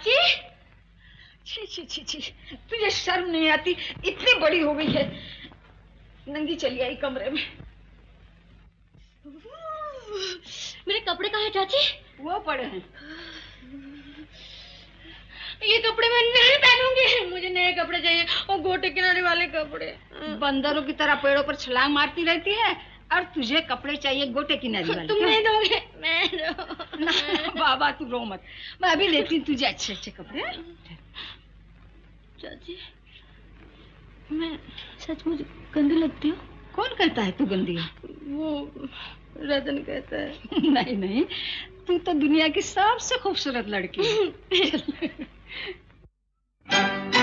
चाची छी छी छी छी। तुझे शर्म नहीं आती? इतनी बड़ी हो गई है। नंगी चली आई कमरे में। मेरे कपड़े कहाँ हैं चाची? वो पड़े हैं। ये कपड़े मैं नहीं पहनूँगी। मुझे नए कपड़े चाहिए और गोटे किनारे वाले कपड़े। बंदरों की तरह पेड़ों पर छलांग मारती रहती है। और तुझे कपड़े चाहिए गोटे किनारे वाले तुम नहीं दोगे? मैं दो ना बाबा तू रो मत। मैं अभी लेती हूँ तुझे अच्छे अच्छे कपड़े चाची मैं सचमुच गंदी लगती हूँ। कौन कहता है तू गंदी? है वो रतन कहता है। नहीं नहीं तू तो दुनिया की सबसे खूबसूरत लड़की है।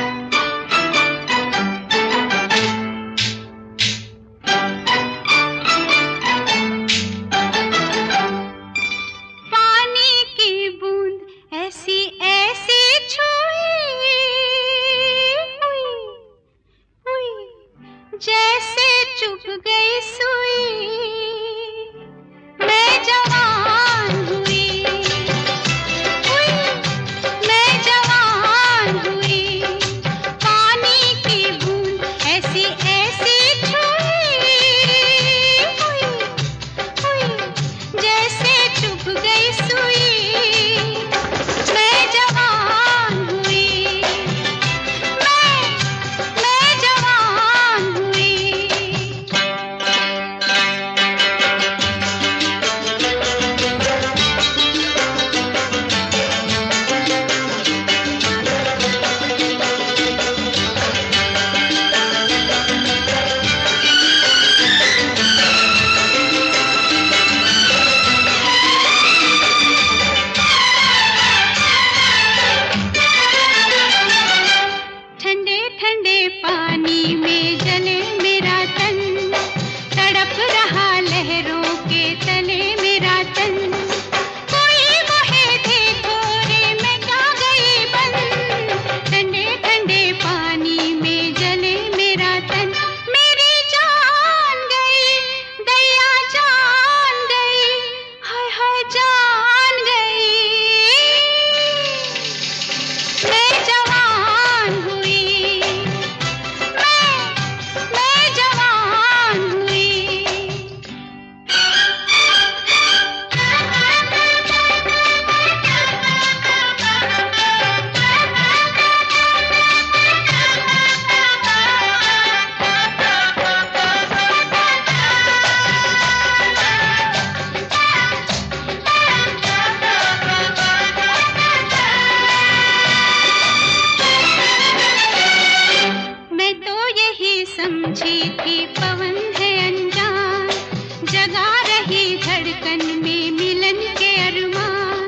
रही धड़कन में मिलन के अरमान।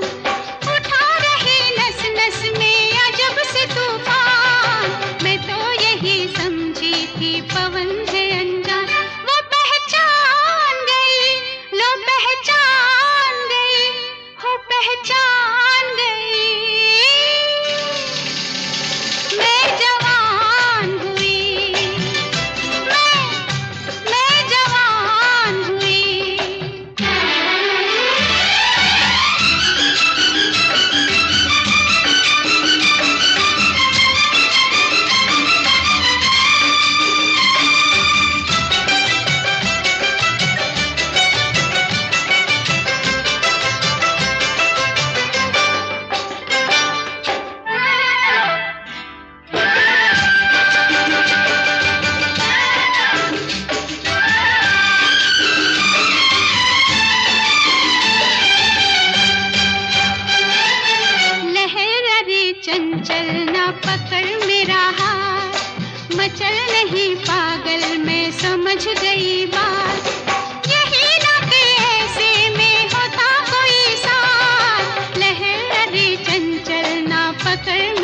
उठा रहे नस नस में अजब से तूफ़ान। मैं तो यही समझी थी पवन है अनजान। वो पहचान गई, लो पहचान गई, हो पहचान ही पागल मैं समझ गई बात। यही लगे ऐसे में होता कोई साथ। लहर चंचल ना पकड़